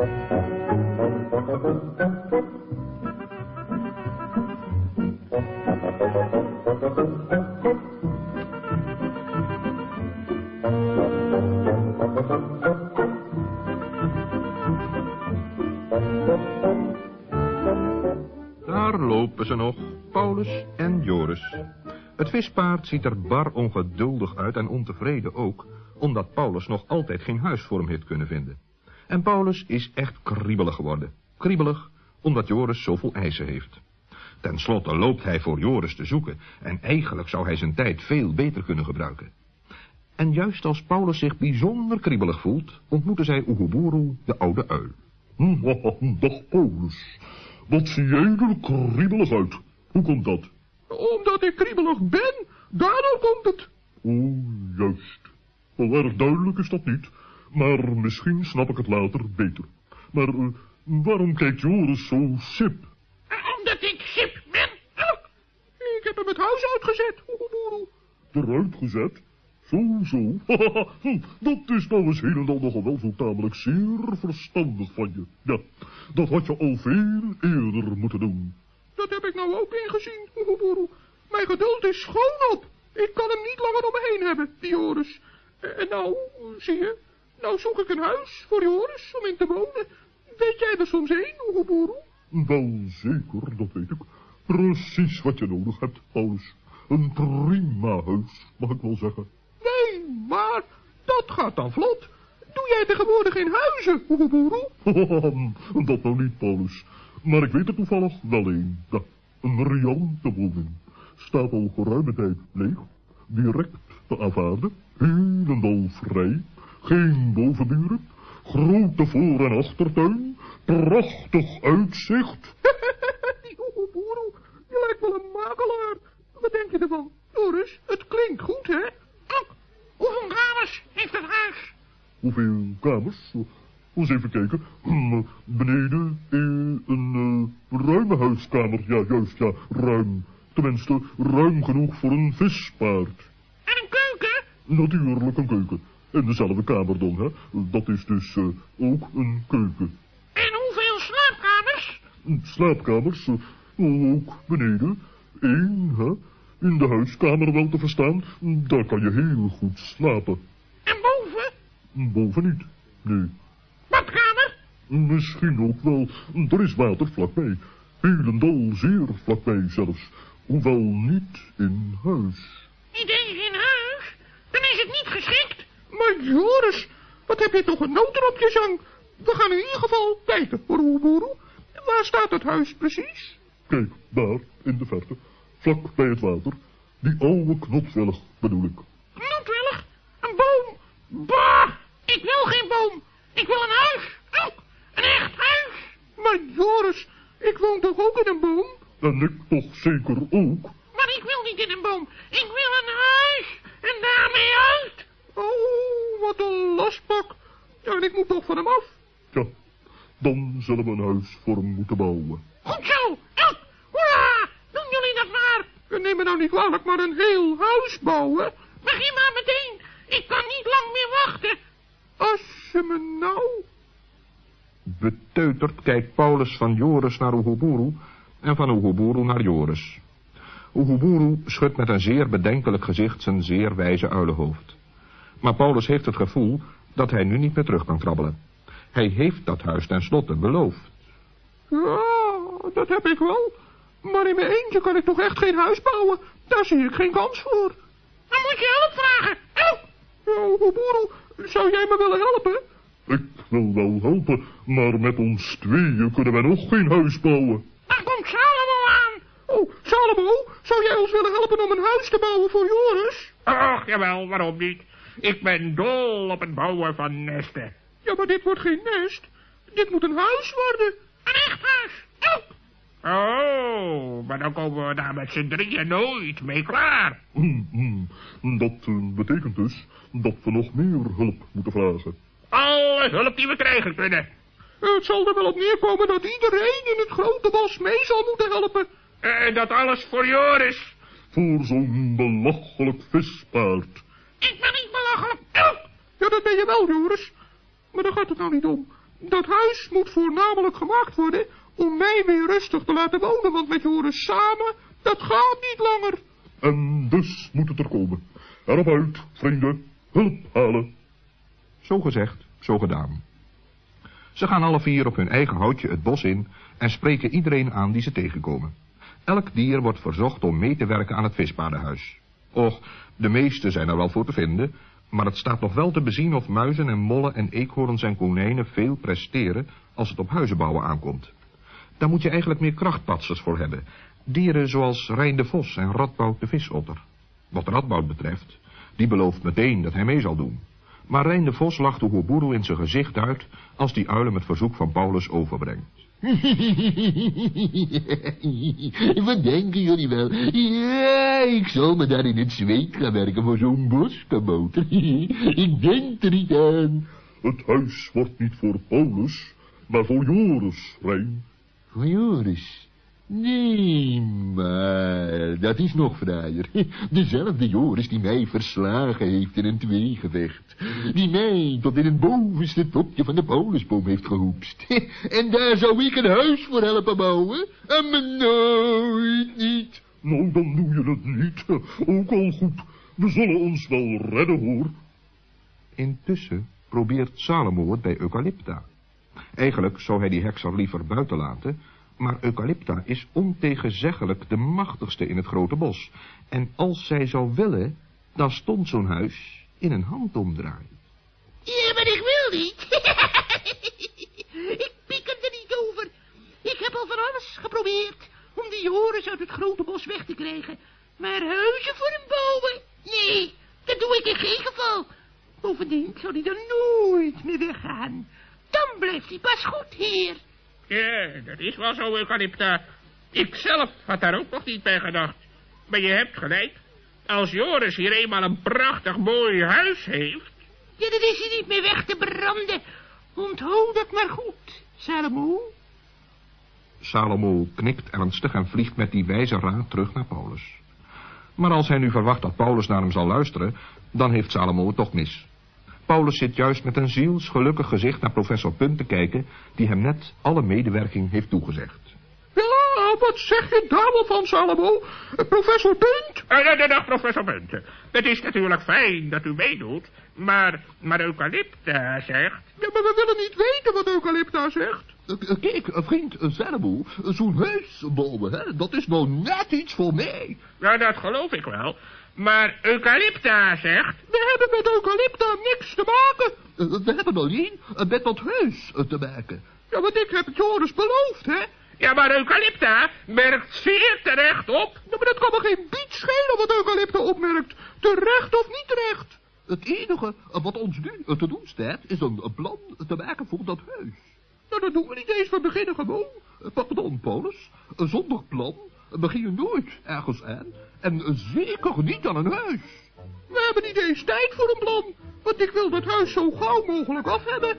Daar lopen ze nog, Paulus en Joris. Het vispaard ziet er bar ongeduldig uit en ontevreden ook, omdat Paulus nog altijd geen huis voor hem heeft kunnen vinden. En Paulus is echt kriebelig geworden. Kriebelig, omdat Joris zoveel eisen heeft. Ten slotte loopt hij voor Joris te zoeken, en eigenlijk zou hij zijn tijd veel beter kunnen gebruiken. En juist als Paulus zich bijzonder kriebelig voelt, ontmoeten zij Oeguburu, de oude uil. Dag Paulus, wat zie jij er kriebelig uit. Hoe komt dat? Omdat ik kriebelig ben, daardoor komt het. Oh, juist. Wel erg duidelijk is dat niet, maar misschien snap ik het later beter. Maar uh, waarom kijkt Joris zo sip? Omdat ik sip ben. Ik heb hem het huis uitgezet. Eruit gezet? Zo, zo. dat is nou eens helemaal nogal wel zo tamelijk zeer verstandig van je. Ja, dat had je al veel eerder moeten doen. Dat heb ik nou ook ingezien. Mijn geduld is schoon op. Ik kan hem niet langer om me heen hebben, die Joris. En nou, zie je, nou zoek ik een huis voor Joris om in te wonen. Weet jij er soms heen, Oeguburu? Wel zeker, dat weet ik. Precies wat je nodig hebt, Paulus. Een prima huis, mag ik wel zeggen. Nee, maar dat gaat dan vlot. Doe jij tegenwoordig in huizen, Oeguburu? dat nou niet, Paulus. Maar ik weet er toevallig wel een. Ja, een riante woning. Staat al geruime tijd leeg. Direct te aanvaarden. Helemaal vrij. Geen bovenburen. Grote voor- en achtertuin. Prachtig uitzicht. die Oeguburu, je lijkt wel een makelaar. Wat denk je ervan? Joris, het klinkt goed, hè? Hoeveel kamers heeft het huis? Hoeveel kamers? Eens even kijken. Beneden eh, een uh, ruime huiskamer. Ja, juist, ja, ruim. Tenminste, ruim genoeg voor een vispaard. En een keuken? Natuurlijk een keuken. En dezelfde kamer dan, hè. Dat is dus uh, ook een keuken. En hoeveel slaapkamers? Slaapkamers, ook beneden. Eén, hè. In de huiskamer wel te verstaan. Daar kan je heel goed slapen. En boven? Boven niet, nee. Badkamer? Misschien ook wel. Er is water vlakbij. Helendal zeer vlakbij zelfs. Hoewel niet in huis. Niet eens in huis? Dan is het niet geschikt. Maar Joris, wat heb je toch een noter op je zang? We gaan in ieder geval kijken, Oeguburu. Waar staat het huis precies? Kijk, daar, in de verte. Vlak bij het water. Die oude knotwillig bedoel ik. Knotwillig? Een boom? Bah! Ik wil geen boom. Ik wil een huis. Oh, een echt huis. Maar Joris, ik woon toch ook in een boom? En ik toch zeker ook. Maar ik wil niet in een boom. Ik wil een huis. En daarmee uit. Oh, wat een lastpak. Ja, en ik moet toch van hem af. Ja, dan zullen we een huis voor hem moeten bouwen. Goed zo. Oh, hoera! Doen jullie dat maar. Neem me nou niet kwalijk, maar een heel huis bouwen. Begin maar meteen. Ik kan niet lang meer wachten. Als je me nou... Beteuterd kijkt Paulus van Joris naar Oeguburu en van Oeguburu naar Joris. Oeguburu schudt met een zeer bedenkelijk gezicht zijn zeer wijze uilenhoofd. Maar Paulus heeft het gevoel dat hij nu niet meer terug kan krabbelen. Hij heeft dat huis tenslotte beloofd. Ja, dat heb ik wel. Maar in mijn eentje kan ik toch echt geen huis bouwen. Daar zie ik geen kans voor. Dan moet je hulp vragen. Help! Ja, Oeguburu, zou jij me willen helpen? Ik wil wel helpen, maar met ons tweeën kunnen wij nog geen huis bouwen. Daar komt Salomo aan. Oh, Salomo, zou jij ons willen helpen om een huis te bouwen voor Joris? Ach, jawel, waarom niet? Ik ben dol op het bouwen van nesten. Ja, maar dit wordt geen nest. Dit moet een huis worden. Een echt huis. Help! Oh, maar dan komen we daar met z'n drieën nooit mee klaar. Hmm, hmm. Dat uh, betekent dus dat we nog meer hulp moeten vragen. Alle hulp die we krijgen kunnen. Het zal er wel op neerkomen dat iedereen in het grote bos mee zal moeten helpen. En dat alles voor Joris. Voor zo'n belachelijk vispaard. Ik ben niet belachelijk. Help! Ja, dat ben je wel, Joris. Maar daar gaat het nou niet om. Dat huis moet voornamelijk gemaakt worden om mij weer rustig te laten wonen, want met Joris samen, dat gaat niet langer. En dus moet het er komen. Erop uit, vrienden. Hulp halen. Zo gezegd, zo gedaan. Ze gaan alle vier op hun eigen houtje het bos in en spreken iedereen aan die ze tegenkomen. Elk dier wordt verzocht om mee te werken aan het vispaardenhuis. Och, de meeste zijn er wel voor te vinden, maar het staat nog wel te bezien of muizen en mollen en eekhoorns en konijnen veel presteren als het op huizenbouwen aankomt. Daar moet je eigenlijk meer krachtpatsers voor hebben. Dieren zoals Rijn de Vos en Radboud de Visotter. Wat Radboud betreft, die belooft meteen dat hij mee zal doen. Maar Rijn de Vos lacht de Hoeboeroe in zijn gezicht uit als die uilen het verzoek van Paulus overbrengt. Wat denken jullie wel? Ja, ik zal me daar in het zweet gaan werken voor zo'n boskaboter. ik denk er niet aan. Het huis wordt niet voor Paulus, maar voor Joris, Rijn. Voor Joris? Nee, maar dat is nog fraaier. Dezelfde Joris die mij verslagen heeft in een tweegevecht. Die mij tot in het bovenste topje van de Paulusboom heeft gehoepst. En daar zou ik een huis voor helpen bouwen? En me nooit niet. Nou, dan doe je het niet. Ook al goed. We zullen ons wel redden, hoor. Intussen probeert Salomo het bij Eucalypta. Eigenlijk zou hij die hekser liever buiten laten, maar Eucalypta is ontegenzeggelijk de machtigste in het grote bos. En als zij zou willen, dan stond zo'n huis in een handomdraai. Ja, maar ik wil niet. ik pieker er niet over. Ik heb al van alles geprobeerd om die Joris uit het grote bos weg te krijgen. Maar huizen voor hem bouwen? Nee, dat doe ik in geen geval. Bovendien zal hij er nooit meer weggaan. Dan blijft hij pas goed hier. Ja, dat is wel zo, Eucalypta. Ik zelf had daar ook nog niet bij gedacht. Maar je hebt gelijk. Als Joris hier eenmaal een prachtig mooi huis heeft... Ja, dan is hij niet meer weg te branden. Onthoud dat maar goed, Salomo. Salomo knikt ernstig en vliegt met die wijze raad terug naar Paulus. Maar als hij nu verwacht dat Paulus naar hem zal luisteren, dan heeft Salomo het toch mis. Paulus zit juist met een zielsgelukkig gezicht naar professor Punt te kijken, die hem net alle medewerking heeft toegezegd. Ja, wat zeg je daar wel van, Salomo? Professor Punt? Uh, dag, dag, professor Punt. Het is natuurlijk fijn dat u meedoet, maar, maar Eucalypta zegt... Ja, maar we willen niet weten wat Eucalypta zegt. Kijk, vriend Salomo, zo'n huis bouwen, hè, dat is nou net iets voor mij. Ja, dat geloof ik wel. Maar Eucalypta zegt... We hebben met Eucalypta niks te maken. We hebben alleen met dat huis eh, te maken. Ja, want ik heb het Joris beloofd, hè? Ja, maar Eucalypta merkt zeer terecht op... Ja, maar dat kan me geen biet schelen wat Eucalypta opmerkt. Terecht of niet terecht. Het enige eh, wat ons nu eh, te doen staat, is een een plan te maken voor dat huis. Nou, dat doen we niet eens. We beginnen gewoon. Eh, Pardon, Paulus. Eh, Zonder plan begin je nooit ergens aan. En eh, zeker niet aan een huis. We hebben niet eens tijd voor een plan. Want ik wil dat huis zo gauw mogelijk af hebben.